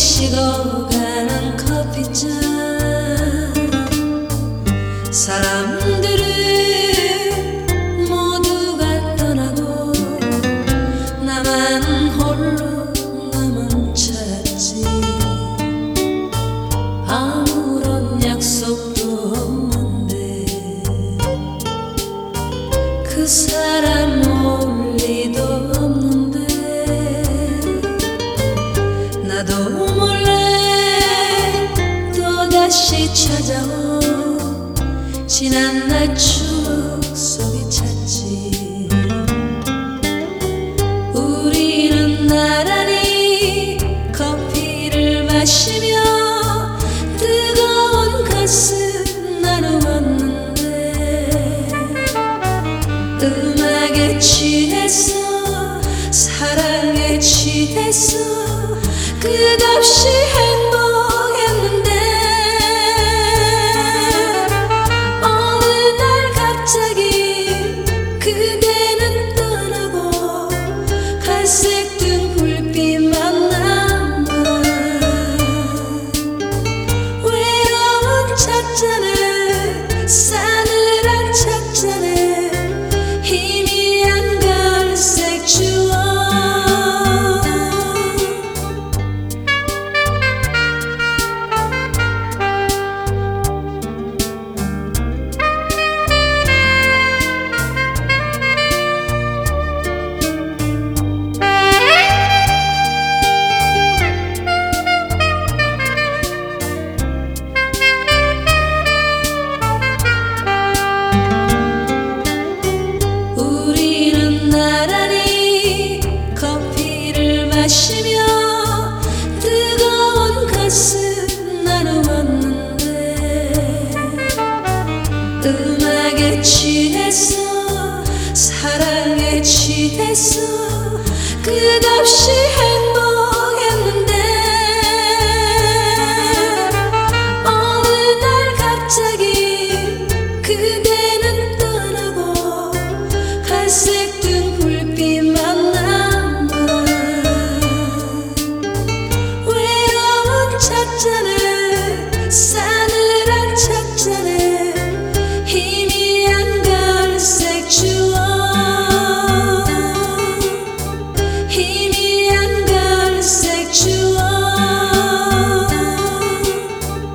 식어가는 커피잔. 사람들은 다시 찾아온 지난 날 추억 속에 찾지. 우리는 나란히 커피를 마시며 뜨거운 가슴 나누었는데 음악에 취해서 사랑에 취해서 끝없이 행복 음악에 취해서 사랑에 취해서 끝없이 행복